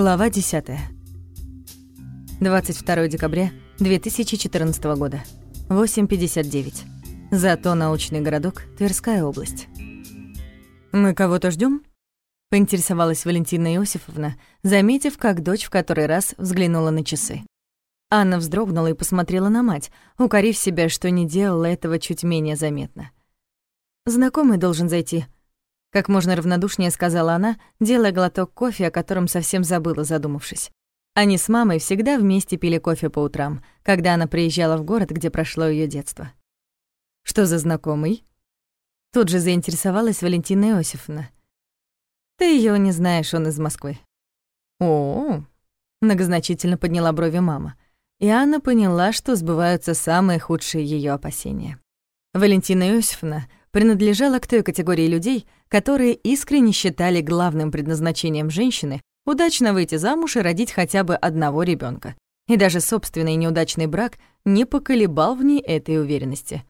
Глава 10. 22 декабря 2014 года. 8.59. Зато научный городок, Тверская область. «Мы кого-то ждем? поинтересовалась Валентина Иосифовна, заметив, как дочь в который раз взглянула на часы. Анна вздрогнула и посмотрела на мать, укорив себя, что не делала этого чуть менее заметно. «Знакомый должен зайти», — как можно равнодушнее сказала она, делая глоток кофе, о котором совсем забыла, задумавшись. Они с мамой всегда вместе пили кофе по утрам, когда она приезжала в город, где прошло ее детство. «Что за знакомый?» Тут же заинтересовалась Валентина Иосифовна. «Ты ее не знаешь, он из Москвы». «О-о-о», многозначительно подняла брови мама и Анна поняла, что сбываются самые худшие ее опасения. Валентина Иосифовна принадлежала к той категории людей, которые искренне считали главным предназначением женщины удачно выйти замуж и родить хотя бы одного ребенка. И даже собственный неудачный брак не поколебал в ней этой уверенности.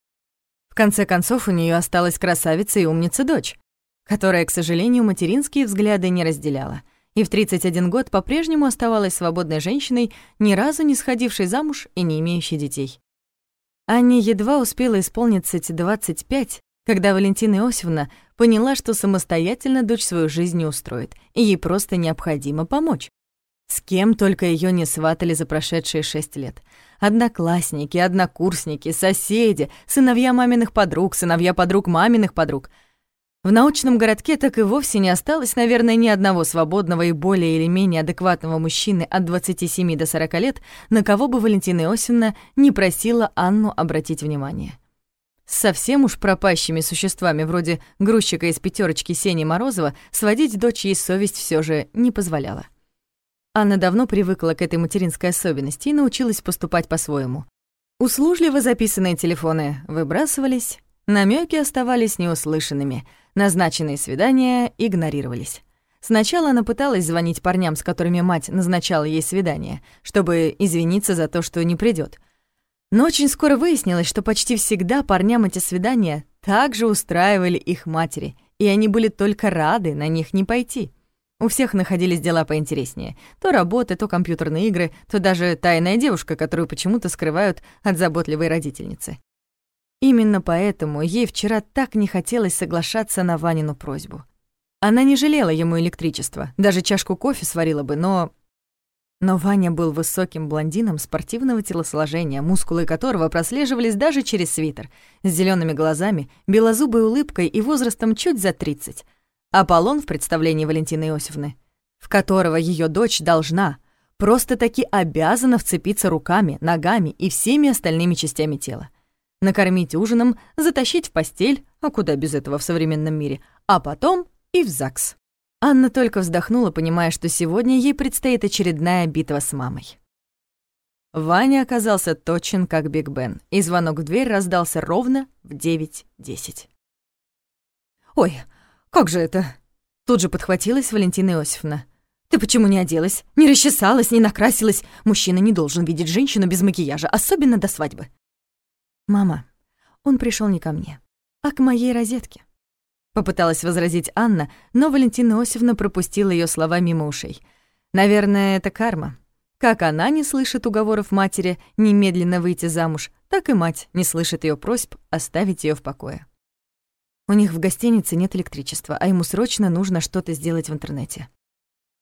В конце концов, у нее осталась красавица и умница дочь, которая, к сожалению, материнские взгляды не разделяла — и в 31 год по-прежнему оставалась свободной женщиной, ни разу не сходившей замуж и не имеющей детей. Анне едва успела исполниться 25, когда Валентина Иосифовна поняла, что самостоятельно дочь свою жизнь не устроит, и ей просто необходимо помочь. С кем только ее не сватали за прошедшие шесть лет. Одноклассники, однокурсники, соседи, сыновья маминых подруг, сыновья подруг маминых подруг — в научном городке так и вовсе не осталось, наверное, ни одного свободного и более или менее адекватного мужчины от 27 до 40 лет, на кого бы Валентина Иосифовна не просила Анну обратить внимание. Совсем уж пропащими существами, вроде грузчика из пятерочки Сени Морозова, сводить дочь ей совесть все же не позволяла. Анна давно привыкла к этой материнской особенности и научилась поступать по-своему. Услужливо записанные телефоны выбрасывались, намеки оставались неуслышанными — Назначенные свидания игнорировались. Сначала она пыталась звонить парням, с которыми мать назначала ей свидание, чтобы извиниться за то, что не придет. Но очень скоро выяснилось, что почти всегда парням эти свидания также устраивали их матери, и они были только рады на них не пойти. У всех находились дела поинтереснее. То работа, то компьютерные игры, то даже тайная девушка, которую почему-то скрывают от заботливой родительницы. Именно поэтому ей вчера так не хотелось соглашаться на Ванину просьбу. Она не жалела ему электричества, даже чашку кофе сварила бы, но... Но Ваня был высоким блондином спортивного телосложения, мускулы которого прослеживались даже через свитер, с зелеными глазами, белозубой улыбкой и возрастом чуть за 30. Аполлон в представлении Валентины Иосифовны, в которого ее дочь должна, просто-таки обязана вцепиться руками, ногами и всеми остальными частями тела накормить ужином, затащить в постель, а куда без этого в современном мире, а потом и в ЗАГС. Анна только вздохнула, понимая, что сегодня ей предстоит очередная битва с мамой. Ваня оказался точен, как Биг Бен, и звонок в дверь раздался ровно в 9.10. «Ой, как же это?» Тут же подхватилась Валентина Иосифовна. «Ты почему не оделась? Не расчесалась, не накрасилась? Мужчина не должен видеть женщину без макияжа, особенно до свадьбы». «Мама, он пришел не ко мне, а к моей розетке». Попыталась возразить Анна, но Валентина Иосифовна пропустила ее слова мимо ушей. «Наверное, это карма. Как она не слышит уговоров матери немедленно выйти замуж, так и мать не слышит ее просьб оставить ее в покое. У них в гостинице нет электричества, а ему срочно нужно что-то сделать в интернете.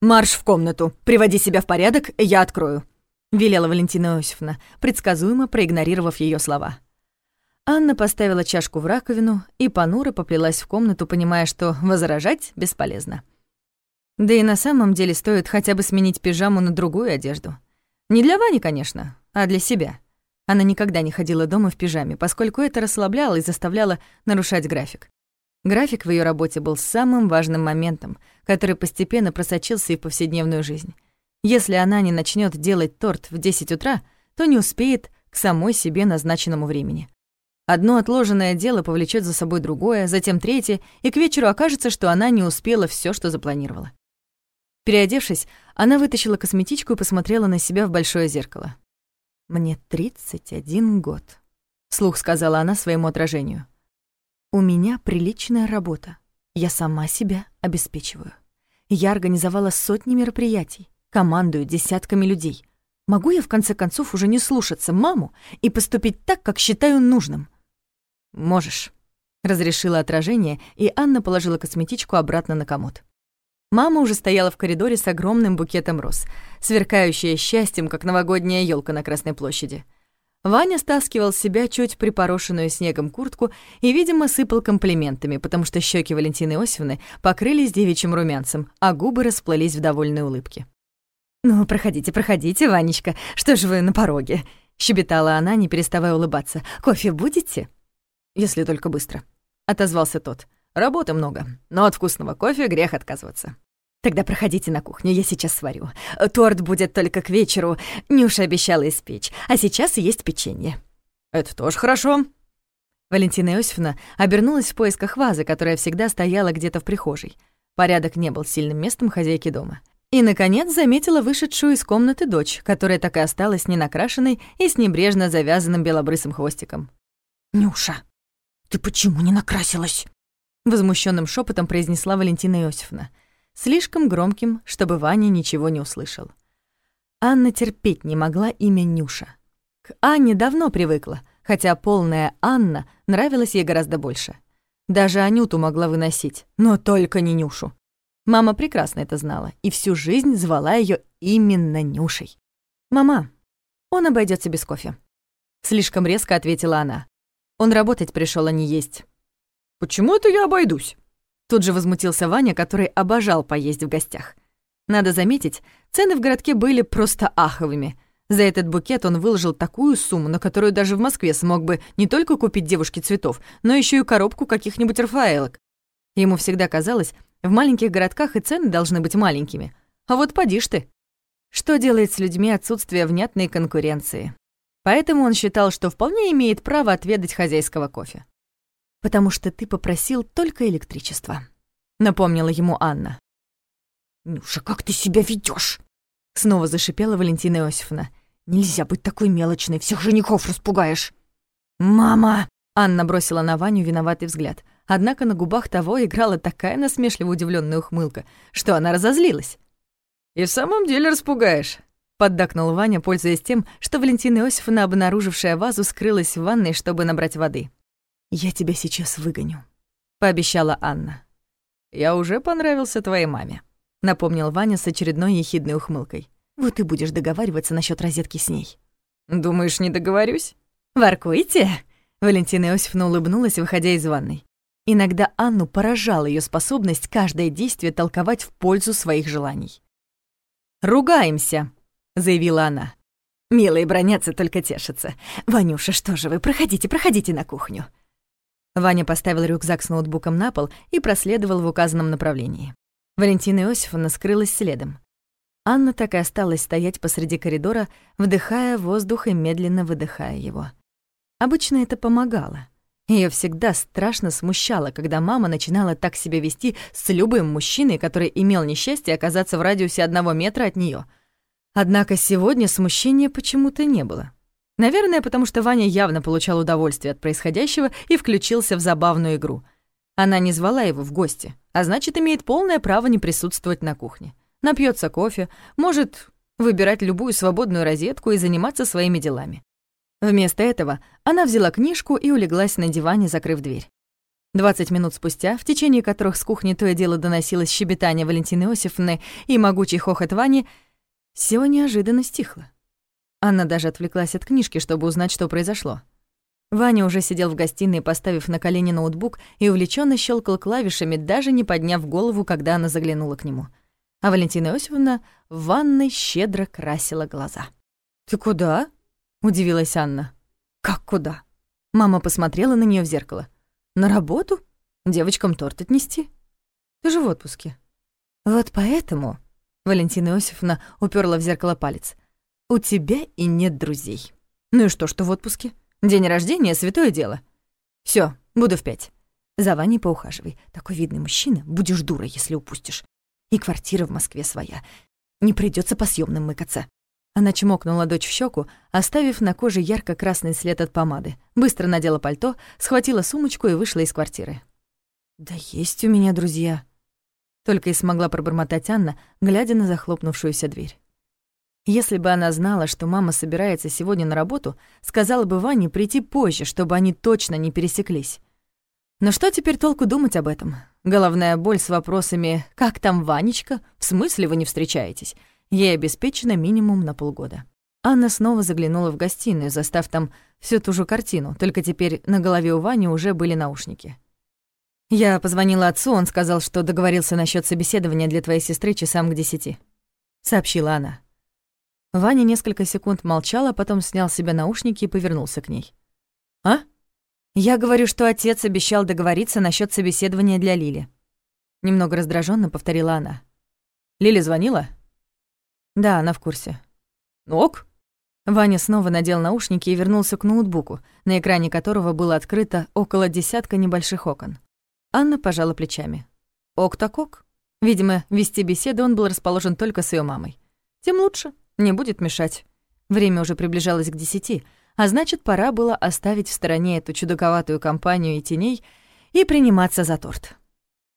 «Марш в комнату! Приводи себя в порядок, я открою!» — велела Валентина Иосифовна, предсказуемо проигнорировав ее слова. Анна поставила чашку в раковину и понуро поплелась в комнату, понимая, что возражать бесполезно. Да и на самом деле стоит хотя бы сменить пижаму на другую одежду. Не для Вани, конечно, а для себя. Она никогда не ходила дома в пижаме, поскольку это расслабляло и заставляло нарушать график. График в ее работе был самым важным моментом, который постепенно просочился и в повседневную жизнь. Если она не начнет делать торт в 10 утра, то не успеет к самой себе назначенному времени. Одно отложенное дело повлечет за собой другое, затем третье, и к вечеру окажется, что она не успела все, что запланировала. Переодевшись, она вытащила косметичку и посмотрела на себя в большое зеркало. «Мне 31 год», — слух сказала она своему отражению. «У меня приличная работа. Я сама себя обеспечиваю. Я организовала сотни мероприятий. командую десятками людей. Могу я, в конце концов, уже не слушаться маму и поступить так, как считаю нужным?» «Можешь», — разрешила отражение, и Анна положила косметичку обратно на комод. Мама уже стояла в коридоре с огромным букетом роз, сверкающая счастьем, как новогодняя елка на Красной площади. Ваня стаскивал с себя чуть припорошенную снегом куртку и, видимо, сыпал комплиментами, потому что щеки Валентины Иосифовны покрылись девичьим румянцем, а губы расплылись в довольной улыбке. «Ну, проходите, проходите, Ванечка, что же вы на пороге?» — щебетала она, не переставая улыбаться. «Кофе будете?» «Если только быстро», — отозвался тот. Работы много, но от вкусного кофе грех отказываться. Тогда проходите на кухню, я сейчас сварю. Торт будет только к вечеру, Нюша обещала испечь, а сейчас есть печенье. Это тоже хорошо. Валентина Иосифовна обернулась в поисках вазы, которая всегда стояла где-то в прихожей. Порядок не был сильным местом хозяйки дома. И, наконец, заметила вышедшую из комнаты дочь, которая так и осталась ненакрашенной и с небрежно завязанным белобрысым хвостиком. «Нюша, ты почему не накрасилась?» возмущенным шепотом произнесла Валентина Иосифовна, слишком громким, чтобы Ваня ничего не услышал. Анна терпеть не могла имя Нюша. К Анне давно привыкла, хотя полная Анна нравилась ей гораздо больше. Даже Анюту могла выносить, но только не Нюшу. Мама прекрасно это знала и всю жизнь звала ее именно Нюшей. «Мама, он обойдется без кофе», — слишком резко ответила она. «Он работать пришел, а не есть. «Почему это я обойдусь?» Тут же возмутился Ваня, который обожал поесть в гостях. Надо заметить, цены в городке были просто аховыми. За этот букет он выложил такую сумму, на которую даже в Москве смог бы не только купить девушке цветов, но еще и коробку каких-нибудь рафаэлок. Ему всегда казалось, в маленьких городках и цены должны быть маленькими. А вот поди ж ты. Что делает с людьми отсутствие внятной конкуренции? Поэтому он считал, что вполне имеет право отведать хозяйского кофе потому что ты попросил только электричество», — напомнила ему Анна. «Нюша, как ты себя ведешь? снова зашипела Валентина Иосифовна. «Нельзя быть такой мелочной, всех женихов распугаешь». «Мама!» — Анна бросила на Ваню виноватый взгляд. Однако на губах того играла такая насмешливо удивленная ухмылка, что она разозлилась. «И в самом деле распугаешь», — поддакнул Ваня, пользуясь тем, что Валентина Иосифовна, обнаружившая вазу, скрылась в ванной, чтобы набрать воды. «Я тебя сейчас выгоню», — пообещала Анна. «Я уже понравился твоей маме», — напомнил Ваня с очередной ехидной ухмылкой. «Вот и будешь договариваться насчет розетки с ней». «Думаешь, не договорюсь?» «Воркуете?» Валентина Иосифовна улыбнулась, выходя из ванной. Иногда Анну поражала ее способность каждое действие толковать в пользу своих желаний. «Ругаемся», — заявила она. «Милые бронятся, только тешатся. Ванюша, что же вы, проходите, проходите на кухню». Ваня поставил рюкзак с ноутбуком на пол и проследовал в указанном направлении. Валентина Иосифовна скрылась следом. Анна так и осталась стоять посреди коридора, вдыхая воздух и медленно выдыхая его. Обычно это помогало. Ее всегда страшно смущало, когда мама начинала так себя вести с любым мужчиной, который имел несчастье оказаться в радиусе одного метра от нее. Однако сегодня смущения почему-то не было. Наверное, потому что Ваня явно получал удовольствие от происходящего и включился в забавную игру. Она не звала его в гости, а значит, имеет полное право не присутствовать на кухне. Напьется кофе, может выбирать любую свободную розетку и заниматься своими делами. Вместо этого она взяла книжку и улеглась на диване, закрыв дверь. 20 минут спустя, в течение которых с кухни то и дело доносилось щебетание Валентины Иосифовны и могучий хохот Вани, все неожиданно стихло. Анна даже отвлеклась от книжки, чтобы узнать, что произошло. Ваня уже сидел в гостиной, поставив на колени ноутбук и увлеченно щелкал клавишами, даже не подняв голову, когда она заглянула к нему. А Валентина Иосифовна в ванной щедро красила глаза. «Ты куда?» — удивилась Анна. «Как куда?» Мама посмотрела на нее в зеркало. «На работу? Девочкам торт отнести? Ты же в отпуске». «Вот поэтому...» — Валентина Иосифовна уперла в зеркало палец — у тебя и нет друзей. Ну и что, что в отпуске? День рождения — святое дело. Все, буду в пять. За Ваней поухаживай. Такой видный мужчина, будешь дурой, если упустишь. И квартира в Москве своя. Не придется по съемным мыкаться. Она чмокнула дочь в щеку, оставив на коже ярко-красный след от помады. Быстро надела пальто, схватила сумочку и вышла из квартиры. «Да есть у меня друзья». Только и смогла пробормотать Анна, глядя на захлопнувшуюся дверь. Если бы она знала, что мама собирается сегодня на работу, сказала бы Ване прийти позже, чтобы они точно не пересеклись. Но что теперь толку думать об этом? Головная боль с вопросами «Как там Ванечка? В смысле вы не встречаетесь?» ей обеспечена минимум на полгода. Анна снова заглянула в гостиную, застав там всю ту же картину, только теперь на голове у Вани уже были наушники. «Я позвонила отцу, он сказал, что договорился насчет собеседования для твоей сестры часам к десяти», — сообщила она. Ваня несколько секунд молчал, а потом снял с себя наушники и повернулся к ней. «А?» «Я говорю, что отец обещал договориться насчет собеседования для Лили». Немного раздраженно повторила она. «Лили звонила?» «Да, она в курсе». «Ну ок». Ваня снова надел наушники и вернулся к ноутбуку, на экране которого было открыто около десятка небольших окон. Анна пожала плечами. «Ок так ок». Видимо, вести беседу он был расположен только с ее мамой. Тем лучше. Не будет мешать. Время уже приближалось к десяти, а значит, пора было оставить в стороне эту чудаковатую компанию и теней и приниматься за торт.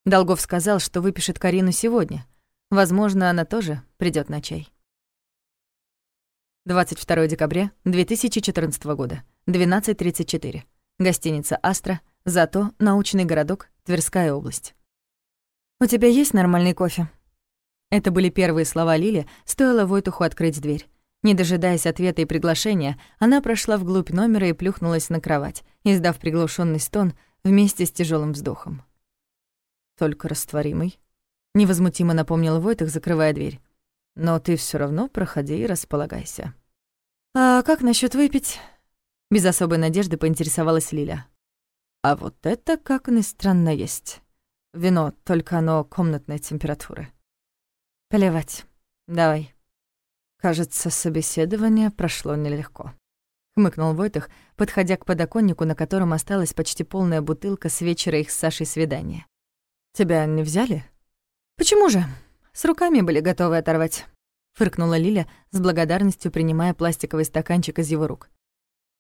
Долгов сказал, что выпишет Карину сегодня. Возможно, она тоже придет на чай. 22 декабря 2014 года, 12.34. Гостиница «Астра», зато научный городок, Тверская область. «У тебя есть нормальный кофе?» Это были первые слова Лили, стоило Войтуху открыть дверь. Не дожидаясь ответа и приглашения, она прошла вглубь номера и плюхнулась на кровать, издав приглушенный стон вместе с тяжелым вздохом. «Только растворимый», — невозмутимо напомнил Войтух, закрывая дверь. «Но ты все равно проходи и располагайся». «А как насчет выпить?» Без особой надежды поинтересовалась Лиля. «А вот это, как ни странно, есть. Вино, только оно комнатной температуры». Плевать. Давай. Кажется, собеседование прошло нелегко. Хмыкнул Войтых, подходя к подоконнику, на котором осталась почти полная бутылка с вечера их с Сашей свидания. «Тебя не взяли?» «Почему же? С руками были готовы оторвать», — фыркнула Лиля, с благодарностью принимая пластиковый стаканчик из его рук.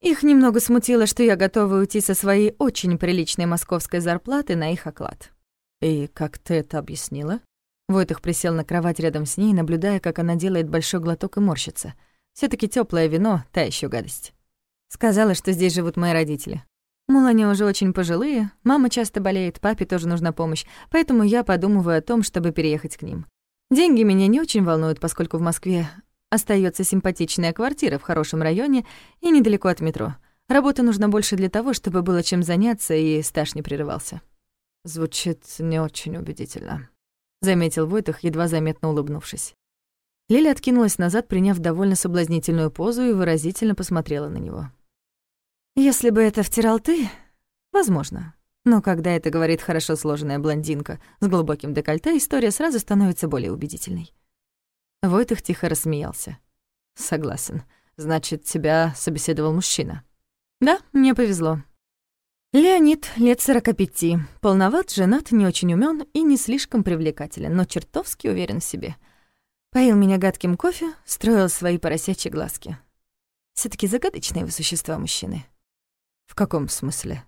Их немного смутило, что я готова уйти со своей очень приличной московской зарплаты на их оклад. «И как ты это объяснила?» Войтых присел на кровать рядом с ней, наблюдая, как она делает большой глоток и морщится. все таки теплое вино — та еще гадость. Сказала, что здесь живут мои родители. Мол, они уже очень пожилые, мама часто болеет, папе тоже нужна помощь, поэтому я подумываю о том, чтобы переехать к ним. Деньги меня не очень волнуют, поскольку в Москве остается симпатичная квартира в хорошем районе и недалеко от метро. Работа нужна больше для того, чтобы было чем заняться, и стаж не прерывался. Звучит не очень убедительно заметил Войтах, едва заметно улыбнувшись. Лиля откинулась назад, приняв довольно соблазнительную позу и выразительно посмотрела на него. «Если бы это втирал ты, возможно. Но когда это говорит хорошо сложенная блондинка с глубоким декольте, история сразу становится более убедительной». Войтых тихо рассмеялся. «Согласен. Значит, тебя собеседовал мужчина?» «Да, мне повезло. Леонид, лет 45, полноват, женат, не очень умен и не слишком привлекателен, но чертовски уверен в себе. Поил меня гадким кофе, строил свои поросячьи глазки. все таки загадочные вы существа, мужчины. В каком смысле?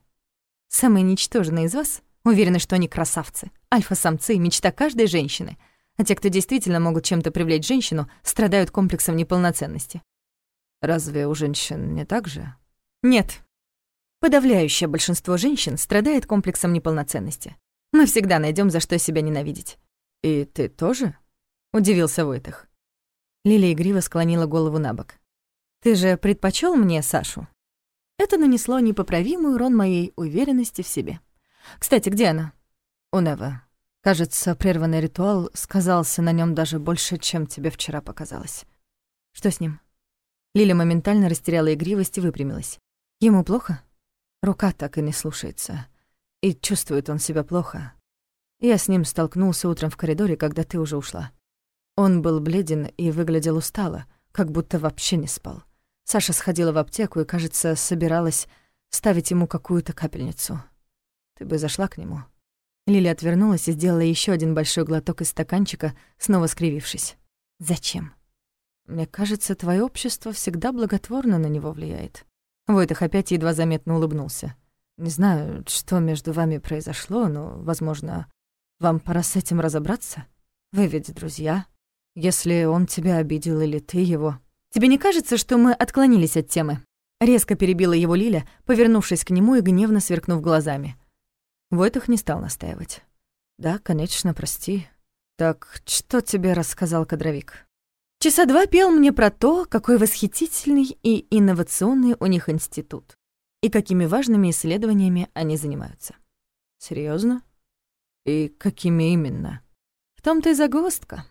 Самые ничтожные из вас уверены, что они красавцы, альфа-самцы, мечта каждой женщины. А те, кто действительно могут чем-то привлечь женщину, страдают комплексом неполноценности. Разве у женщин не так же? Нет, Подавляющее большинство женщин страдает комплексом неполноценности. Мы всегда найдем за что себя ненавидеть. «И ты тоже?» — удивился Войтых. Лилия игриво склонила голову на бок. «Ты же предпочел мне Сашу?» Это нанесло непоправимый урон моей уверенности в себе. «Кстати, где она?» «У Нева. Кажется, прерванный ритуал сказался на нем даже больше, чем тебе вчера показалось». «Что с ним?» Лиля моментально растеряла игривость и выпрямилась. «Ему плохо?» Рука так и не слушается. И чувствует он себя плохо. Я с ним столкнулся утром в коридоре, когда ты уже ушла. Он был бледен и выглядел устало, как будто вообще не спал. Саша сходила в аптеку и, кажется, собиралась ставить ему какую-то капельницу. Ты бы зашла к нему. Лили отвернулась и сделала еще один большой глоток из стаканчика, снова скривившись. «Зачем?» «Мне кажется, твое общество всегда благотворно на него влияет». Войтах опять едва заметно улыбнулся. «Не знаю, что между вами произошло, но, возможно, Вам пора с этим разобраться? Вы ведь друзья. Если он тебя обидел или ты его... Тебе не кажется, что мы отклонились от темы? Резко перебила его Лиля, повернувшись к нему и гневно сверкнув глазами. Войтах не стал настаивать. «Да, конечно, прости. Так что тебе рассказал кадровик?» Часа два пел мне про то, какой восхитительный и инновационный у них институт, и какими важными исследованиями они занимаются. Серьезно? И какими именно? В том-то и загвоздка.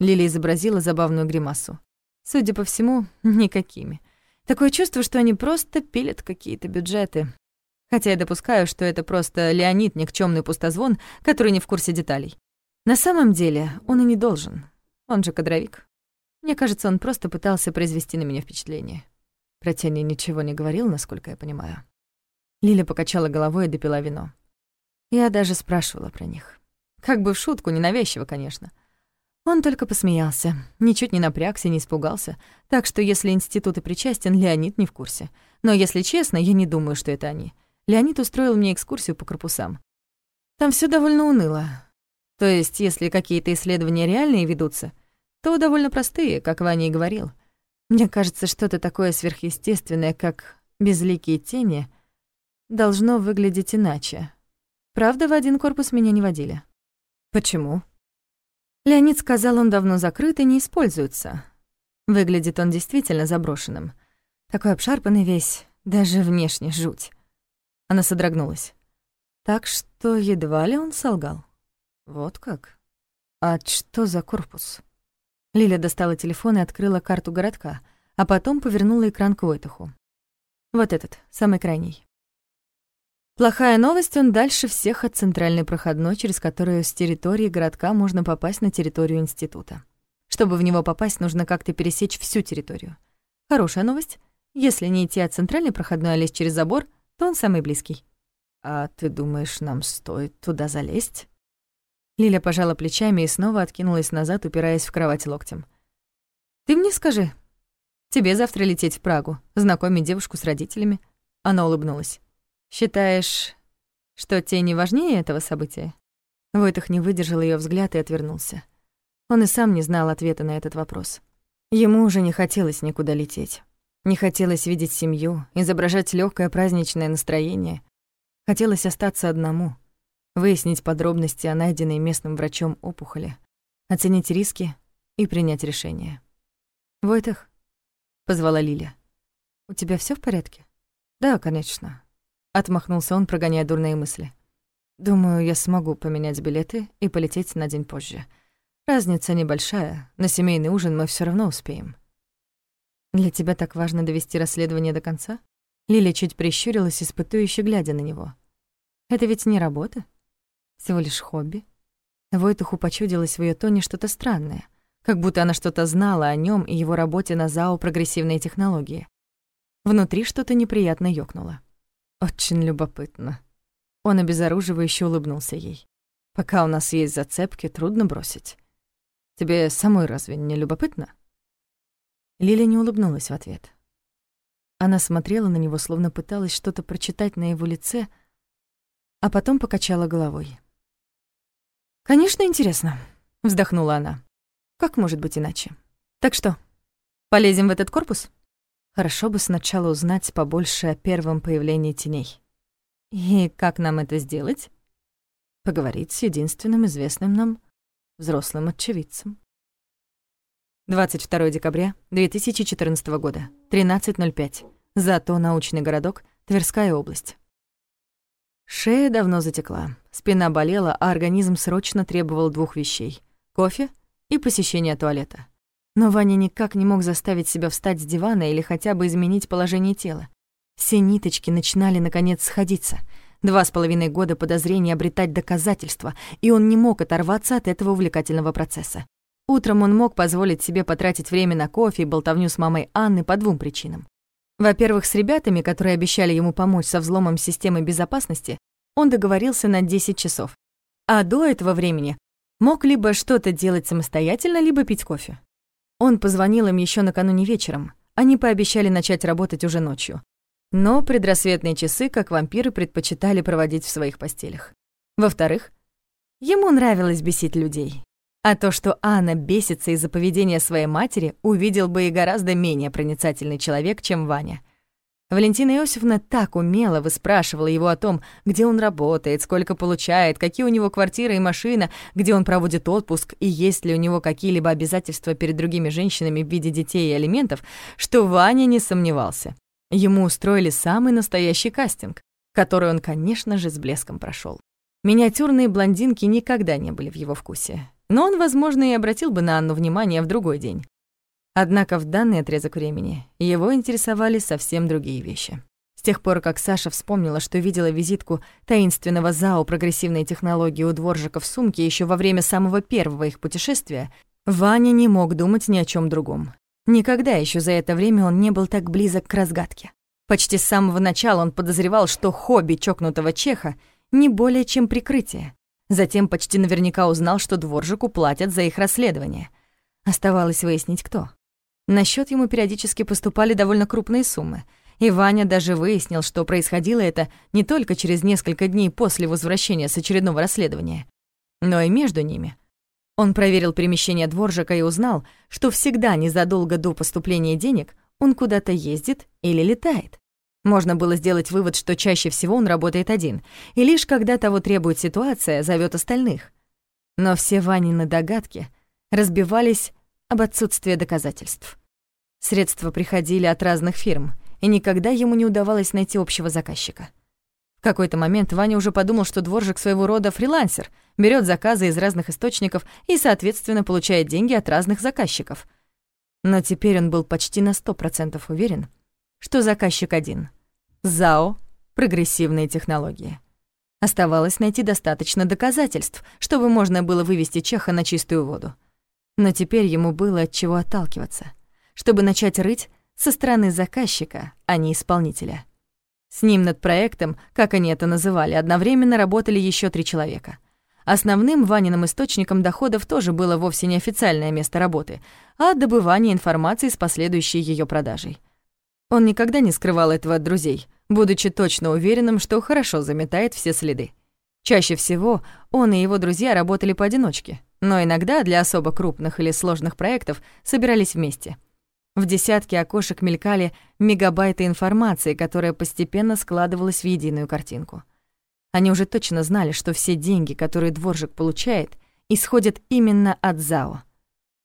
Лили изобразила забавную гримасу. Судя по всему, никакими. Такое чувство, что они просто пилят какие-то бюджеты. Хотя я допускаю, что это просто Леонид никчёмный пустозвон, который не в курсе деталей. На самом деле он и не должен. Он же кадровик. Мне кажется, он просто пытался произвести на меня впечатление. Про тени ничего не говорил, насколько я понимаю. Лиля покачала головой и допила вино. Я даже спрашивала про них. Как бы в шутку, ненавязчиво, конечно. Он только посмеялся, ничуть не напрягся, не испугался, так что если институт и причастен, Леонид не в курсе. Но если честно, я не думаю, что это они. Леонид устроил мне экскурсию по корпусам. Там все довольно уныло. То есть, если какие-то исследования реальные ведутся, то довольно простые, как Ваня и говорил. Мне кажется, что-то такое сверхъестественное, как безликие тени, должно выглядеть иначе. Правда, в один корпус меня не водили. Почему? Леонид сказал, он давно закрыт и не используется. Выглядит он действительно заброшенным. Такой обшарпанный весь, даже внешне жуть. Она содрогнулась. Так что едва ли он солгал. Вот как? А что за корпус? Лиля достала телефон и открыла карту городка, а потом повернула экран к Войтуху. Вот этот, самый крайний. Плохая новость, он дальше всех от центральной проходной, через которую с территории городка можно попасть на территорию института. Чтобы в него попасть, нужно как-то пересечь всю территорию. Хорошая новость. Если не идти от центральной проходной, а лезть через забор, то он самый близкий. «А ты думаешь, нам стоит туда залезть?» Лиля пожала плечами и снова откинулась назад, упираясь в кровать локтем. «Ты мне скажи, тебе завтра лететь в Прагу, знакомить девушку с родителями?» Она улыбнулась. Считаешь, что тени важнее этого события? Войтах не выдержал ее взгляд и отвернулся. Он и сам не знал ответа на этот вопрос. Ему уже не хотелось никуда лететь. Не хотелось видеть семью, изображать легкое праздничное настроение. Хотелось остаться одному, выяснить подробности о найденной местным врачом опухоли, оценить риски и принять решение. «Войтах», — позвала Лиля, — «у тебя все в порядке?» «Да, конечно. Отмахнулся он, прогоняя дурные мысли. «Думаю, я смогу поменять билеты и полететь на день позже. Разница небольшая, на семейный ужин мы все равно успеем». «Для тебя так важно довести расследование до конца?» Лиля чуть прищурилась, испытующе глядя на него. «Это ведь не работа, всего лишь хобби». Войтуху почудилось в её тоне что-то странное, как будто она что-то знала о нём и его работе на ЗАО «Прогрессивные технологии». Внутри что-то неприятно ёкнуло. Очень любопытно. Он обезоруживающе улыбнулся ей. Пока у нас есть зацепки, трудно бросить. Тебе самой разве не любопытно? Лиля не улыбнулась в ответ. Она смотрела на него, словно пыталась что-то прочитать на его лице, а потом покачала головой. «Конечно, интересно», — вздохнула она. «Как может быть иначе? Так что, полезем в этот корпус?» Хорошо бы сначала узнать побольше о первом появлении теней. И как нам это сделать? Поговорить с единственным известным нам взрослым очевидцем. 22 декабря 2014 года, 13.05. Зато научный городок, Тверская область. Шея давно затекла, спина болела, а организм срочно требовал двух вещей — кофе и посещение туалета. Но Ваня никак не мог заставить себя встать с дивана или хотя бы изменить положение тела. Все ниточки начинали, наконец, сходиться. Два с половиной года подозрения обретать доказательства, и он не мог оторваться от этого увлекательного процесса. Утром он мог позволить себе потратить время на кофе и болтовню с мамой Анны по двум причинам. Во-первых, с ребятами, которые обещали ему помочь со взломом системы безопасности, он договорился на 10 часов. А до этого времени мог либо что-то делать самостоятельно, либо пить кофе. Он позвонил им еще накануне вечером. Они пообещали начать работать уже ночью. Но предрассветные часы, как вампиры, предпочитали проводить в своих постелях. Во-вторых, Ему нравилось бесить людей. А то, что Анна бесится из-за поведения своей матери, увидел бы и гораздо менее проницательный человек, чем Ваня. Валентина Иосифовна так умело выспрашивала его о том, где он работает, сколько получает, какие у него квартира и машина, где он проводит отпуск и есть ли у него какие-либо обязательства перед другими женщинами в виде детей и алиментов, что Ваня не сомневался. Ему устроили самый настоящий кастинг, который он, конечно же, с блеском прошел. Миниатюрные блондинки никогда не были в его вкусе. Но он, возможно, и обратил бы на Анну внимание в другой день. Однако в данный отрезок времени его интересовали совсем другие вещи. С тех пор, как Саша вспомнила, что видела визитку таинственного ЗАО прогрессивной технологии у дворжика в сумке еще во время самого первого их путешествия, Ваня не мог думать ни о чем другом. Никогда еще за это время он не был так близок к разгадке. Почти с самого начала он подозревал, что хобби чокнутого чеха не более чем прикрытие. Затем почти наверняка узнал, что дворжику платят за их расследование. Оставалось выяснить, кто. На счет ему периодически поступали довольно крупные суммы, и Ваня даже выяснил, что происходило это не только через несколько дней после возвращения с очередного расследования, но и между ними. Он проверил перемещение дворжика и узнал, что всегда незадолго до поступления денег он куда-то ездит или летает. Можно было сделать вывод, что чаще всего он работает один, и лишь когда того требует ситуация, зовет остальных. Но все Ванины догадки разбивались об отсутствии доказательств. Средства приходили от разных фирм, и никогда ему не удавалось найти общего заказчика. В какой-то момент Ваня уже подумал, что дворжик своего рода фрилансер, берет заказы из разных источников и, соответственно, получает деньги от разных заказчиков. Но теперь он был почти на сто процентов уверен, что заказчик один — ЗАО «Прогрессивные технологии». Оставалось найти достаточно доказательств, чтобы можно было вывести Чеха на чистую воду — но теперь ему было от чего отталкиваться, чтобы начать рыть со стороны заказчика, а не исполнителя. С ним над проектом, как они это называли, одновременно работали еще три человека. Основным Ваниным источником доходов тоже было вовсе не официальное место работы, а добывание информации с последующей ее продажей. Он никогда не скрывал этого от друзей, будучи точно уверенным, что хорошо заметает все следы. Чаще всего он и его друзья работали поодиночке, но иногда для особо крупных или сложных проектов собирались вместе. В десятки окошек мелькали мегабайты информации, которая постепенно складывалась в единую картинку. Они уже точно знали, что все деньги, которые дворжик получает, исходят именно от ЗАО.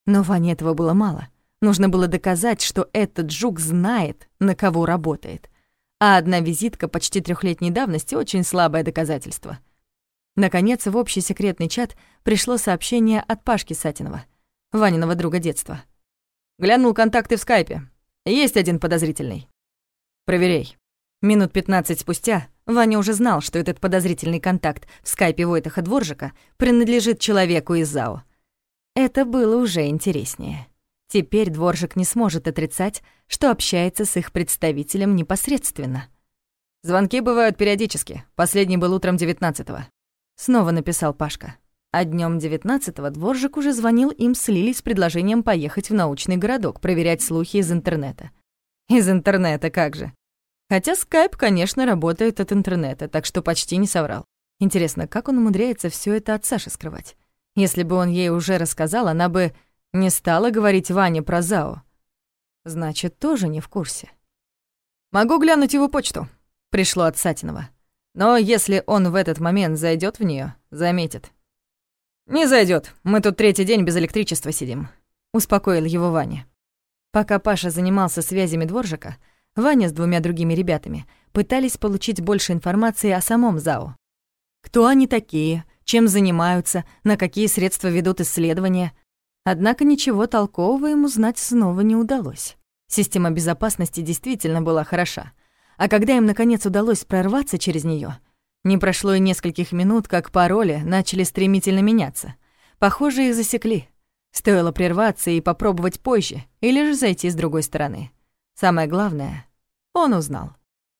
Но Ване этого было мало. Нужно было доказать, что этот жук знает, на кого работает. А одна визитка почти трехлетней давности — очень слабое доказательство — Наконец, в общий секретный чат пришло сообщение от Пашки Сатинова, Ваниного друга детства. Глянул контакты в скайпе. Есть один подозрительный. Проверяй. Минут 15 спустя Ваня уже знал, что этот подозрительный контакт в скайпе Войтаха Дворжика принадлежит человеку из ЗАО. Это было уже интереснее. Теперь Дворжик не сможет отрицать, что общается с их представителем непосредственно. Звонки бывают периодически. Последний был утром 19-го. Снова написал Пашка. А днём 19-го дворжик уже звонил им с Лилей с предложением поехать в научный городок, проверять слухи из интернета. Из интернета, как же. Хотя скайп, конечно, работает от интернета, так что почти не соврал. Интересно, как он умудряется всё это от Саши скрывать? Если бы он ей уже рассказал, она бы не стала говорить Ване про ЗАО. Значит, тоже не в курсе. «Могу глянуть его почту», — пришло от Сатинова. Но если он в этот момент зайдет в нее, заметит. «Не зайдет. Мы тут третий день без электричества сидим», — успокоил его Ваня. Пока Паша занимался связями дворжика, Ваня с двумя другими ребятами пытались получить больше информации о самом ЗАО. Кто они такие, чем занимаются, на какие средства ведут исследования. Однако ничего толкового ему знать снова не удалось. Система безопасности действительно была хороша — а когда им, наконец, удалось прорваться через нее, не прошло и нескольких минут, как пароли начали стремительно меняться. Похоже, их засекли. Стоило прерваться и попробовать позже, или же зайти с другой стороны. Самое главное, он узнал.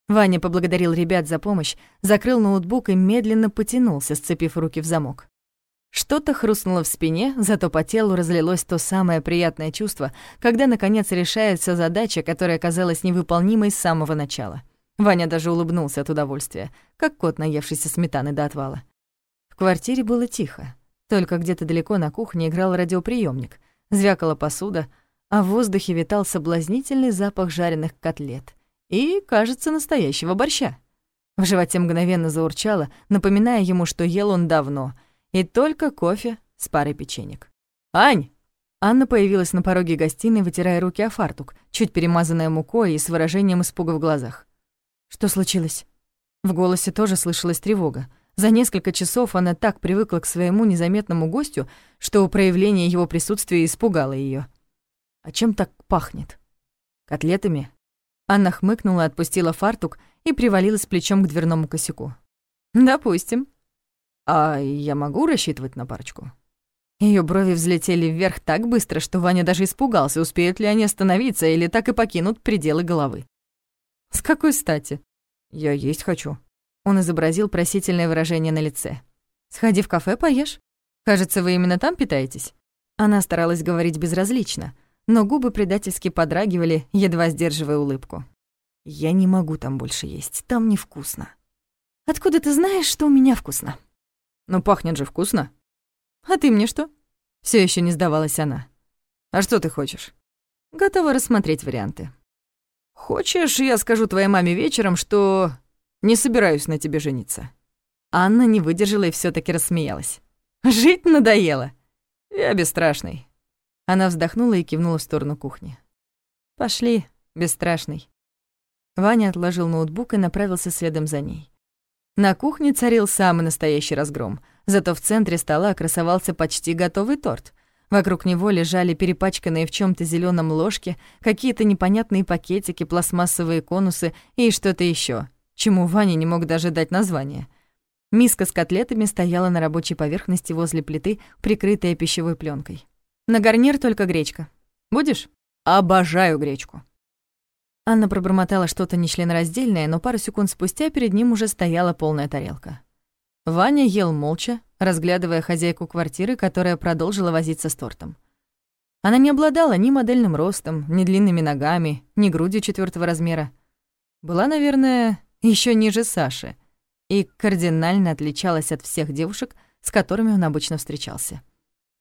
Ваня поблагодарил ребят за помощь, закрыл ноутбук и медленно потянулся, сцепив руки в замок. Что-то хрустнуло в спине, зато по телу разлилось то самое приятное чувство, когда, наконец, решается задача, которая казалась невыполнимой с самого начала. Ваня даже улыбнулся от удовольствия, как кот, наевшийся сметаны до отвала. В квартире было тихо. Только где-то далеко на кухне играл радиоприемник, звякала посуда, а в воздухе витал соблазнительный запах жареных котлет и, кажется, настоящего борща. В животе мгновенно заурчало, напоминая ему, что ел он давно, и только кофе с парой печенек. «Ань!» Анна появилась на пороге гостиной, вытирая руки о фартук, чуть перемазанная мукой и с выражением испуга в глазах. «Что случилось?» В голосе тоже слышалась тревога. За несколько часов она так привыкла к своему незаметному гостю, что проявление его присутствия испугало ее. «А чем так пахнет?» «Котлетами?» Анна хмыкнула, отпустила фартук и привалилась плечом к дверному косяку. «Допустим. А я могу рассчитывать на парочку?» Ее брови взлетели вверх так быстро, что Ваня даже испугался, успеют ли они остановиться или так и покинут пределы головы. «С какой стати?» «Я есть хочу», он изобразил просительное выражение на лице. «Сходи в кафе, поешь. Кажется, вы именно там питаетесь?» Она старалась говорить безразлично, но губы предательски подрагивали, едва сдерживая улыбку. «Я не могу там больше есть, там невкусно». «Откуда ты знаешь, что у меня вкусно?» «Ну, пахнет же вкусно». «А ты мне что?» Все еще не сдавалась она. «А что ты хочешь?» «Готова рассмотреть варианты». «Хочешь, я скажу твоей маме вечером, что не собираюсь на тебе жениться». Анна не выдержала и все таки рассмеялась. «Жить надоело. Я бесстрашный». Она вздохнула и кивнула в сторону кухни. «Пошли, бесстрашный». Ваня отложил ноутбук и направился следом за ней. На кухне царил самый настоящий разгром, зато в центре стола красовался почти готовый торт. Вокруг него лежали перепачканные в чем то зеленом ложки, какие-то непонятные пакетики, пластмассовые конусы и что-то еще чему Ваня не мог даже дать название. Миска с котлетами стояла на рабочей поверхности возле плиты, прикрытая пищевой пленкой. На гарнир только гречка. Будешь? Обожаю гречку. Анна пробормотала что-то нечленораздельное, но пару секунд спустя перед ним уже стояла полная тарелка. Ваня ел молча, разглядывая хозяйку квартиры, которая продолжила возиться с тортом. Она не обладала ни модельным ростом, ни длинными ногами, ни грудью четвертого размера. Была, наверное, еще ниже Саши, и кардинально отличалась от всех девушек, с которыми он обычно встречался.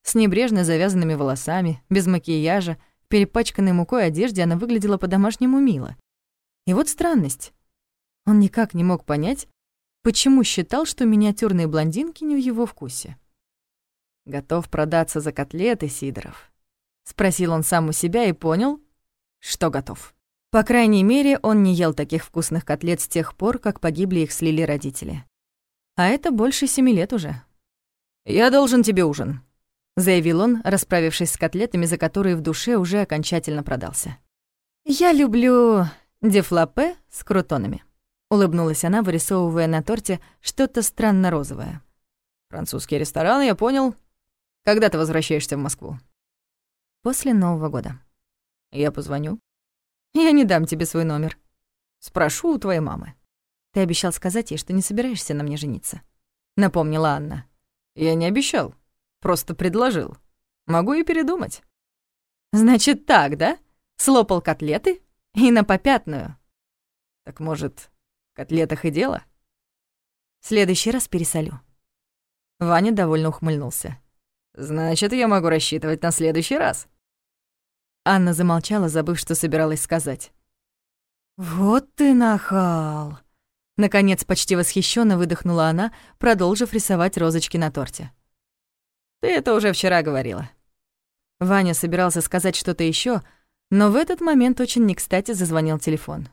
С небрежно завязанными волосами, без макияжа, перепачканной мукой одежде она выглядела по-домашнему мило. И вот странность. Он никак не мог понять, почему считал, что миниатюрные блондинки не в его вкусе. «Готов продаться за котлеты, Сидоров?» — спросил он сам у себя и понял, что готов. По крайней мере, он не ел таких вкусных котлет с тех пор, как погибли их с Лили родители. А это больше семи лет уже. «Я должен тебе ужин», — заявил он, расправившись с котлетами, за которые в душе уже окончательно продался. «Я люблю дефлапе с крутонами», — улыбнулась она, вырисовывая на торте что-то странно розовое. «Французский ресторан, я понял. Когда ты возвращаешься в Москву?» «После Нового года». «Я позвоню». Я не дам тебе свой номер. Спрошу у твоей мамы. Ты обещал сказать ей, что не собираешься на мне жениться. Напомнила Анна. Я не обещал. Просто предложил. Могу и передумать. Значит так, да? Слопал котлеты и на попятную. Так может, в котлетах и дело? В следующий раз пересолю. Ваня довольно ухмыльнулся. Значит, я могу рассчитывать на следующий раз. Анна замолчала, забыв, что собиралась сказать. «Вот ты нахал!» Наконец, почти восхищенно выдохнула она, продолжив рисовать розочки на торте. «Ты это уже вчера говорила». Ваня собирался сказать что-то еще, но в этот момент очень не кстати зазвонил телефон.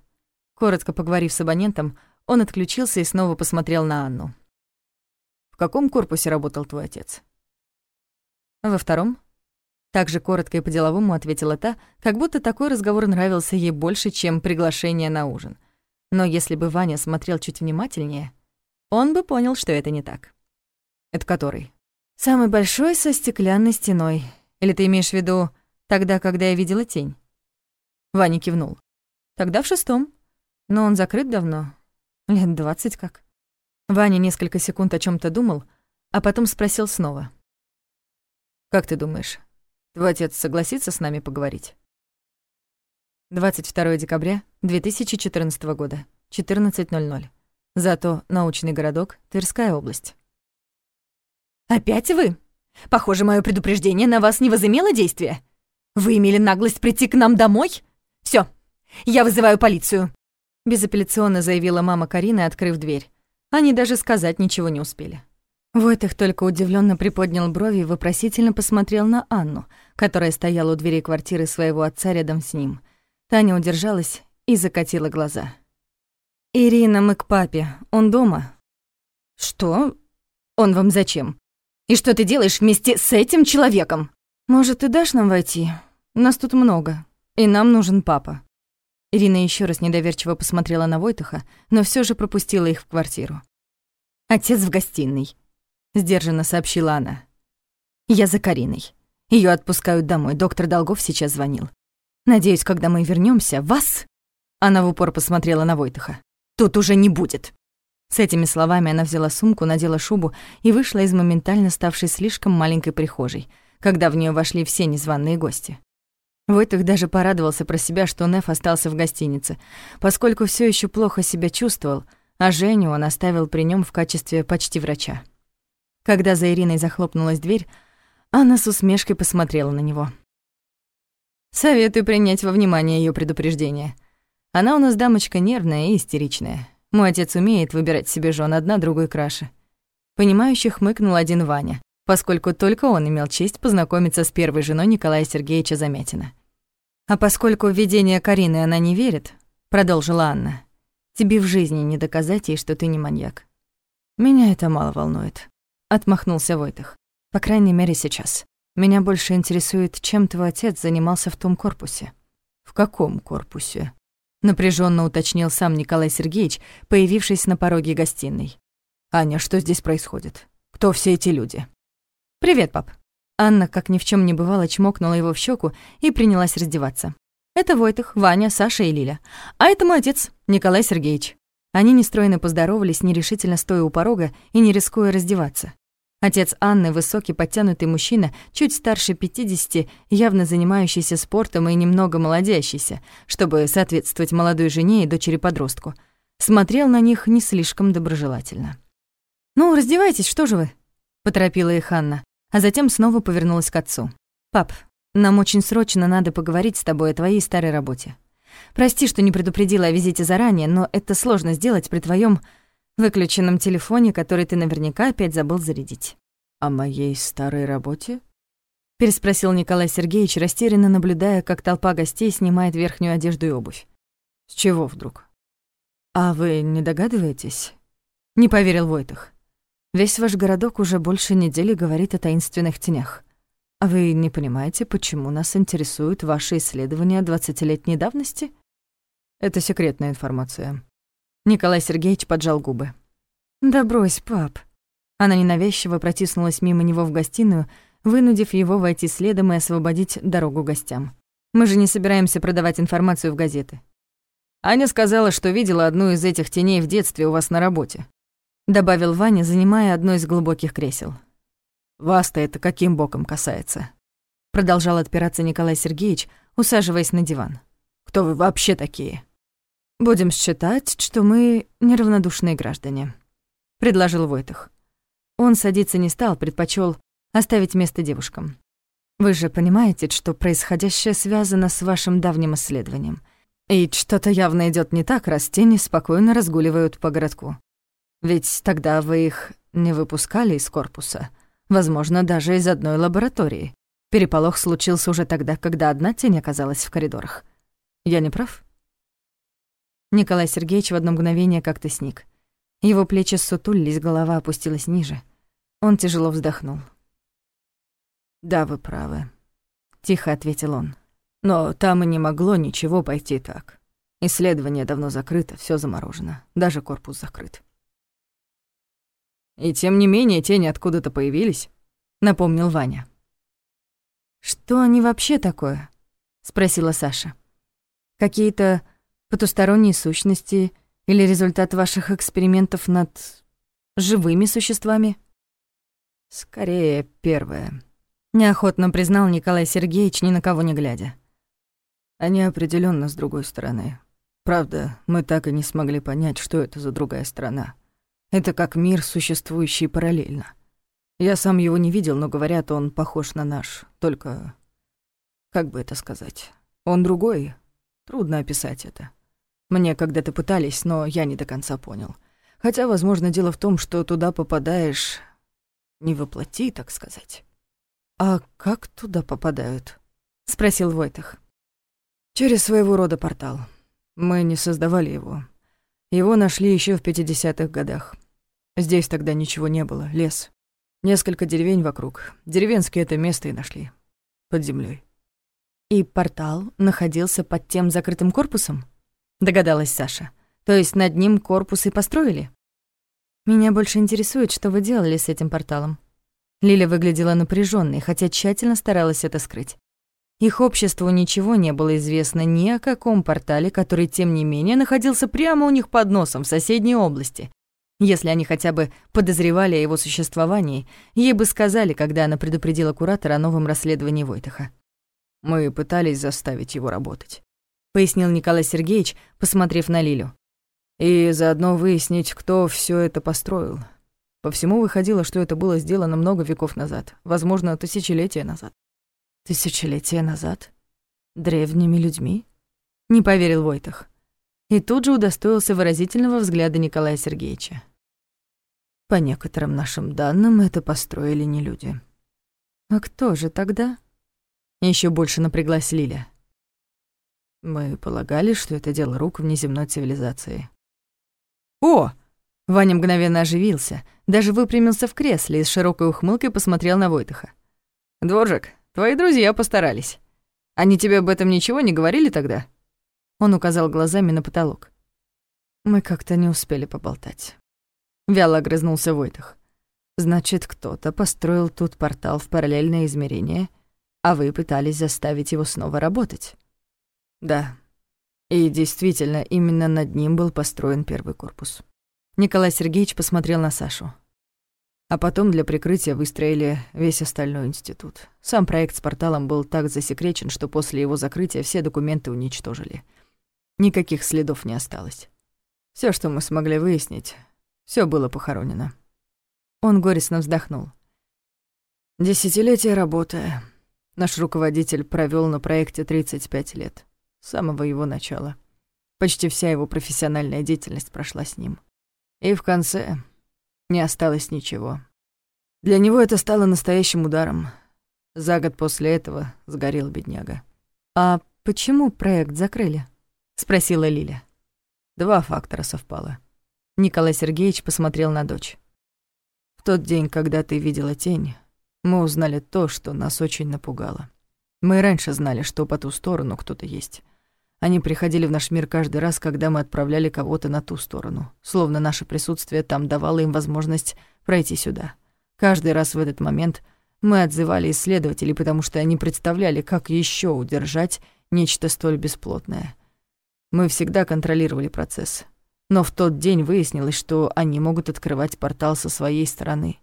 Коротко поговорив с абонентом, он отключился и снова посмотрел на Анну. «В каком корпусе работал твой отец?» «Во втором», также коротко и по-деловому ответила та, как будто такой разговор нравился ей больше, чем приглашение на ужин. Но если бы Ваня смотрел чуть внимательнее, он бы понял, что это не так. «Это который?» «Самый большой со стеклянной стеной. Или ты имеешь в виду тогда, когда я видела тень?» Ваня кивнул. «Тогда в шестом. Но он закрыт давно. Лет двадцать как». Ваня несколько секунд о чем то думал, а потом спросил снова. «Как ты думаешь, Твой отец согласится с нами поговорить? 22 декабря 2014 года, 14.00. Зато научный городок, Тверская область. «Опять вы? Похоже, мое предупреждение на вас не возымело действия. Вы имели наглость прийти к нам домой? Все, я вызываю полицию», — безапелляционно заявила мама Карины, открыв дверь. Они даже сказать ничего не успели. Войтых только удивленно приподнял брови и вопросительно посмотрел на Анну, которая стояла у двери квартиры своего отца рядом с ним. Таня удержалась и закатила глаза. «Ирина, мы к папе. Он дома?» «Что? Он вам зачем? И что ты делаешь вместе с этим человеком?» «Может, ты дашь нам войти? Нас тут много, и нам нужен папа». Ирина еще раз недоверчиво посмотрела на Войтаха, но все же пропустила их в квартиру. «Отец в гостиной», — сдержанно сообщила она. «Я за Кариной. Ее отпускают домой, доктор Долгов сейчас звонил. Надеюсь, когда мы вернемся, вас...» Она в упор посмотрела на Войтаха. «Тут уже не будет». С этими словами она взяла сумку, надела шубу и вышла из моментально ставшей слишком маленькой прихожей, когда в нее вошли все незваные гости. Войтых даже порадовался про себя, что Неф остался в гостинице, поскольку все еще плохо себя чувствовал, а Женю он оставил при нем в качестве почти врача. Когда за Ириной захлопнулась дверь, Анна с усмешкой посмотрела на него. Советую принять во внимание ее предупреждение. Она у нас дамочка нервная и истеричная. Мой отец умеет выбирать себе жен одна другой краше. Понимающе хмыкнул один Ваня, поскольку только он имел честь познакомиться с первой женой Николая Сергеевича Замятина. «А поскольку в видение Карины она не верит», — продолжила Анна, «тебе в жизни не доказать ей, что ты не маньяк». «Меня это мало волнует», — отмахнулся Войтых. «По крайней мере, сейчас. Меня больше интересует, чем твой отец занимался в том корпусе». «В каком корпусе?» — напряженно уточнил сам Николай Сергеевич, появившись на пороге гостиной. «Аня, что здесь происходит? Кто все эти люди?» «Привет, пап». Анна, как ни в чем не бывало, чмокнула его в щеку и принялась раздеваться. «Это Войтых, Ваня, Саша и Лиля. А это мой отец, Николай Сергеевич». Они нестройно поздоровались, нерешительно стоя у порога и не рискуя раздеваться. Отец Анны, высокий, подтянутый мужчина, чуть старше 50, явно занимающийся спортом и немного молодящийся, чтобы соответствовать молодой жене и дочери-подростку, смотрел на них не слишком доброжелательно. «Ну, раздевайтесь, что же вы?» — поторопила их Анна, а затем снова повернулась к отцу. «Пап, нам очень срочно надо поговорить с тобой о твоей старой работе. Прости, что не предупредила о визите заранее, но это сложно сделать при твоем выключенном телефоне, который ты наверняка опять забыл зарядить. «О моей старой работе?» — переспросил Николай Сергеевич, растерянно наблюдая, как толпа гостей снимает верхнюю одежду и обувь. «С чего вдруг?» «А вы не догадываетесь?» — не поверил Войтах. «Весь ваш городок уже больше недели говорит о таинственных тенях. А вы не понимаете, почему нас интересуют ваши исследования двадцатилетней давности?» «Это секретная информация», Николай Сергеевич поджал губы. «Да брось, пап». Она ненавязчиво протиснулась мимо него в гостиную, вынудив его войти следом и освободить дорогу гостям. «Мы же не собираемся продавать информацию в газеты». «Аня сказала, что видела одну из этих теней в детстве у вас на работе», добавил Ваня, занимая одно из глубоких кресел. «Вас-то это каким боком касается?» Продолжал отпираться Николай Сергеевич, усаживаясь на диван. «Кто вы вообще такие?» «Будем считать, что мы неравнодушные граждане», — предложил Войтах. Он садиться не стал, предпочел оставить место девушкам. «Вы же понимаете, что происходящее связано с вашим давним исследованием. И что-то явно идет не так, раз тени спокойно разгуливают по городку. Ведь тогда вы их не выпускали из корпуса, возможно, даже из одной лаборатории. Переполох случился уже тогда, когда одна тень оказалась в коридорах. Я не прав?» Николай Сергеевич в одно мгновение как-то сник. Его плечи ссутулились, голова опустилась ниже. Он тяжело вздохнул. «Да, вы правы», — тихо ответил он. «Но там и не могло ничего пойти так. Исследование давно закрыто, все заморожено, даже корпус закрыт». «И тем не менее тени откуда-то появились», — напомнил Ваня. «Что они вообще такое?» — спросила Саша. «Какие-то потусторонние сущности или результат ваших экспериментов над живыми существами? Скорее, первое. Неохотно признал Николай Сергеевич, ни на кого не глядя. Они определенно с другой стороны. Правда, мы так и не смогли понять, что это за другая страна. Это как мир, существующий параллельно. Я сам его не видел, но говорят, он похож на наш. Только, как бы это сказать, он другой. Трудно описать это. Мне когда-то пытались, но я не до конца понял. Хотя, возможно, дело в том, что туда попадаешь не воплоти, так сказать. «А как туда попадают?» — спросил Войтах. «Через своего рода портал. Мы не создавали его. Его нашли еще в 50-х годах. Здесь тогда ничего не было, лес. Несколько деревень вокруг. Деревенские это место и нашли. Под землей. «И портал находился под тем закрытым корпусом?» — догадалась Саша. «То есть над ним корпус и построили?» «Меня больше интересует, что вы делали с этим порталом». Лиля выглядела напряженной, хотя тщательно старалась это скрыть. Их обществу ничего не было известно ни о каком портале, который, тем не менее, находился прямо у них под носом в соседней области. Если они хотя бы подозревали о его существовании, ей бы сказали, когда она предупредила куратора о новом расследовании Войтаха. «Мы пытались заставить его работать», — пояснил Николай Сергеевич, посмотрев на Лилю. «И заодно выяснить, кто все это построил. По всему выходило, что это было сделано много веков назад, возможно, тысячелетия назад. Тысячелетия назад? Древними людьми? Не поверил Войтах. И тут же удостоился выразительного взгляда Николая Сергеевича. По некоторым нашим данным, это построили не люди. А кто же тогда? Еще больше напряглась Лиля. Мы полагали, что это дело рук внеземной цивилизации. О! Ваня мгновенно оживился, даже выпрямился в кресле и с широкой ухмылкой посмотрел на Войтаха. «Дворжик, Твои друзья постарались. Они тебе об этом ничего не говорили тогда?» Он указал глазами на потолок. Мы как-то не успели поболтать. Вяло огрызнулся Войтах. Значит, кто-то построил тут портал в параллельное измерение, а вы пытались заставить его снова работать. Да. И действительно, именно над ним был построен первый корпус. Николай Сергеевич посмотрел на Сашу. А потом для прикрытия выстроили весь остальной институт. Сам проект с порталом был так засекречен, что после его закрытия все документы уничтожили. Никаких следов не осталось. Все, что мы смогли выяснить, все было похоронено. Он горестно вздохнул. Десятилетия работы. Наш руководитель провел на проекте 35 лет. С самого его начала. Почти вся его профессиональная деятельность прошла с ним. И в конце не осталось ничего. Для него это стало настоящим ударом. За год после этого сгорел бедняга. «А почему проект закрыли?» — спросила Лиля. Два фактора совпало. Николай Сергеевич посмотрел на дочь. В тот день, когда ты видела тень, мы узнали то, что нас очень напугало. Мы раньше знали, что по ту сторону кто-то есть. Они приходили в наш мир каждый раз, когда мы отправляли кого-то на ту сторону, словно наше присутствие там давало им возможность пройти сюда. Каждый раз в этот момент мы отзывали исследователей, потому что они представляли, как еще удержать нечто столь бесплотное. Мы всегда контролировали процесс. Но в тот день выяснилось, что они могут открывать портал со своей стороны.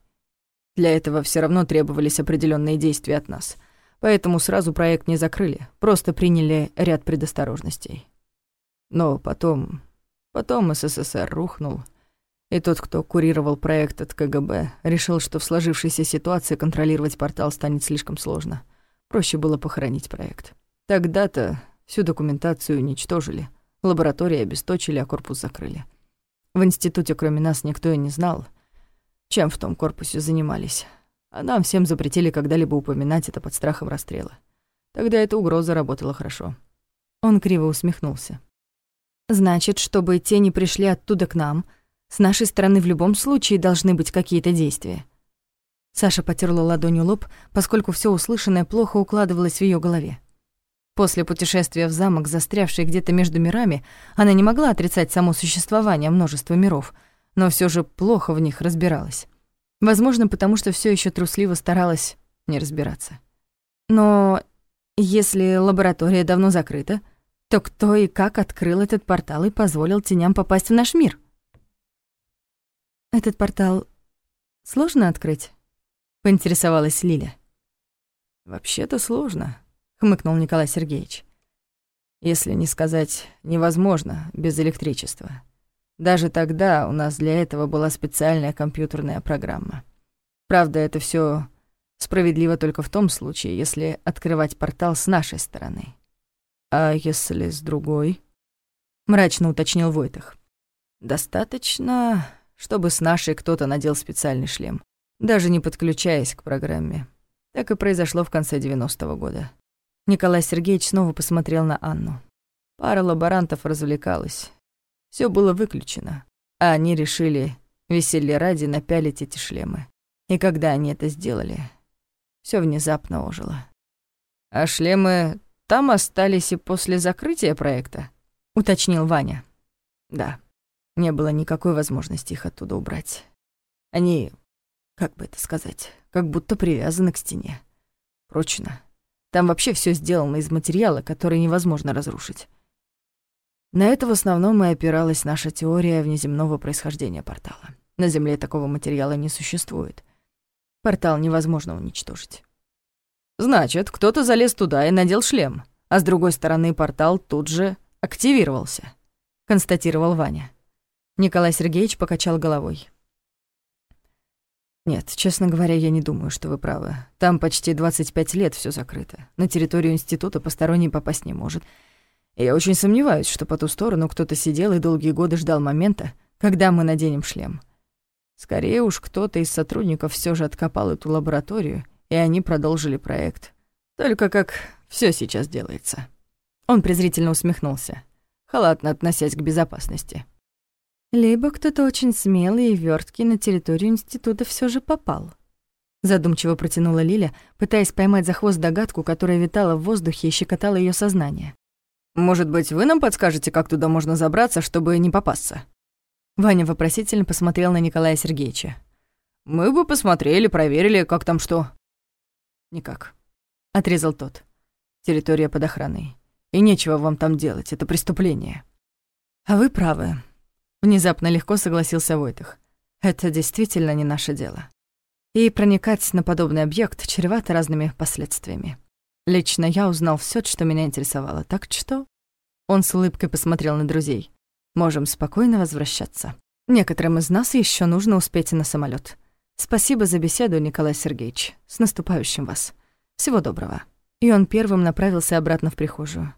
Для этого все равно требовались определенные действия от нас — Поэтому сразу проект не закрыли, просто приняли ряд предосторожностей. Но потом... Потом СССР рухнул, и тот, кто курировал проект от КГБ, решил, что в сложившейся ситуации контролировать портал станет слишком сложно. Проще было похоронить проект. Тогда-то всю документацию уничтожили, лаборатории обесточили, а корпус закрыли. В институте кроме нас никто и не знал, чем в том корпусе занимались. А нам всем запретили когда-либо упоминать это под страхом расстрела. Тогда эта угроза работала хорошо. Он криво усмехнулся. «Значит, чтобы те не пришли оттуда к нам, с нашей стороны в любом случае должны быть какие-то действия». Саша потерла ладонью лоб, поскольку все услышанное плохо укладывалось в ее голове. После путешествия в замок, застрявший где-то между мирами, она не могла отрицать само существование множества миров, но все же плохо в них разбиралась. Возможно, потому что все еще трусливо старалась не разбираться. Но если лаборатория давно закрыта, то кто и как открыл этот портал и позволил теням попасть в наш мир? Этот портал сложно открыть? Поинтересовалась Лиля. Вообще-то сложно, хмыкнул Николай Сергеевич. Если не сказать невозможно без электричества. Даже тогда у нас для этого была специальная компьютерная программа. Правда, это все справедливо только в том случае, если открывать портал с нашей стороны. А если с другой? Мрачно уточнил Войтах. Достаточно, чтобы с нашей кто-то надел специальный шлем, даже не подключаясь к программе. Так и произошло в конце 90-го года. Николай Сергеевич снова посмотрел на Анну. Пара лаборантов развлекалась. Все было выключено, а они решили веселье ради напялить эти шлемы. И когда они это сделали, все внезапно ожило. «А шлемы там остались и после закрытия проекта?» — уточнил Ваня. «Да, не было никакой возможности их оттуда убрать. Они, как бы это сказать, как будто привязаны к стене. Прочно. Там вообще все сделано из материала, который невозможно разрушить. На это в основном и опиралась наша теория внеземного происхождения портала. На Земле такого материала не существует. Портал невозможно уничтожить. Значит, кто-то залез туда и надел шлем, а с другой стороны портал тут же активировался, констатировал Ваня. Николай Сергеевич покачал головой. Нет, честно говоря, я не думаю, что вы правы. Там почти 25 лет все закрыто. На территорию института посторонний попасть не может. Я очень сомневаюсь, что по ту сторону кто-то сидел и долгие годы ждал момента, когда мы наденем шлем. Скорее уж, кто-то из сотрудников все же откопал эту лабораторию, и они продолжили проект. Только как все сейчас делается. Он презрительно усмехнулся, халатно относясь к безопасности. Либо кто-то очень смелый и вёрткий на территорию института все же попал. Задумчиво протянула Лиля, пытаясь поймать за хвост догадку, которая витала в воздухе и щекотала ее сознание. «Может быть, вы нам подскажете, как туда можно забраться, чтобы не попасться?» Ваня вопросительно посмотрел на Николая Сергеевича. «Мы бы посмотрели, проверили, как там что». «Никак», — отрезал тот. «Территория под охраной. И нечего вам там делать, это преступление». «А вы правы», Внезапно легко согласился Войтых. Это действительно не наше дело. И проникать на подобный объект чревато разными последствиями. Лично я узнал все, что меня интересовало, так что... Он с улыбкой посмотрел на друзей. Можем спокойно возвращаться. Некоторым из нас еще нужно успеть на самолет. Спасибо за беседу, Николай Сергеевич. С наступающим вас. Всего доброго. И он первым направился обратно в прихожую.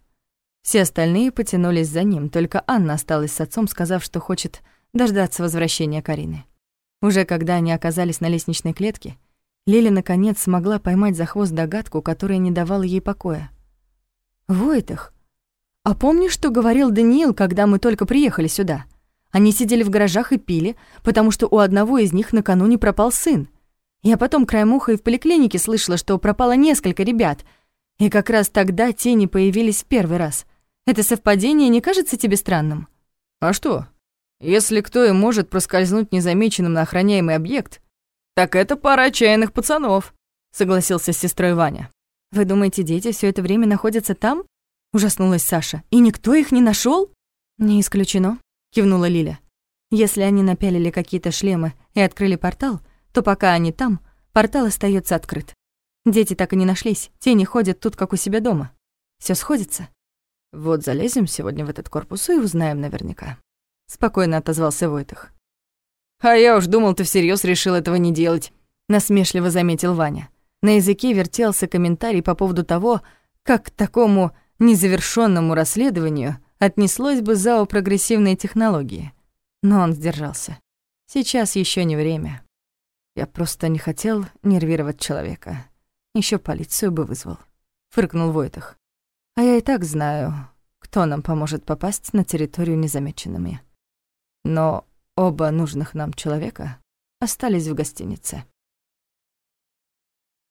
Все остальные потянулись за ним, только Анна осталась с отцом, сказав, что хочет дождаться возвращения Карины. Уже когда они оказались на лестничной клетке, Лиля наконец смогла поймать за хвост догадку, которая не давала ей покоя. «Войтах, а помнишь, что говорил Даниил, когда мы только приехали сюда? Они сидели в гаражах и пили, потому что у одного из них накануне пропал сын. Я потом краем уха и в поликлинике слышала, что пропало несколько ребят, и как раз тогда тени появились в первый раз — это совпадение не кажется тебе странным? А что? Если кто и может проскользнуть незамеченным на охраняемый объект, так это пара отчаянных пацанов, согласился с сестрой Ваня. Вы думаете, дети все это время находятся там? Ужаснулась Саша. И никто их не нашел? Не исключено, кивнула Лиля. Если они напялили какие-то шлемы и открыли портал, то пока они там, портал остается открыт. Дети так и не нашлись, тени ходят тут, как у себя дома. Все сходится. Вот залезем сегодня в этот корпус и узнаем наверняка. Спокойно отозвался Войтах. А я уж думал, ты всерьез решил этого не делать, насмешливо заметил Ваня. На языке вертелся комментарий по поводу того, как к такому незавершенному расследованию отнеслось бы ЗАО «Прогрессивные технологии». Но он сдержался. Сейчас еще не время. Я просто не хотел нервировать человека. Еще полицию бы вызвал. Фыркнул Войтах. А я и так знаю, кто нам поможет попасть на территорию незамеченными. Но оба нужных нам человека остались в гостинице.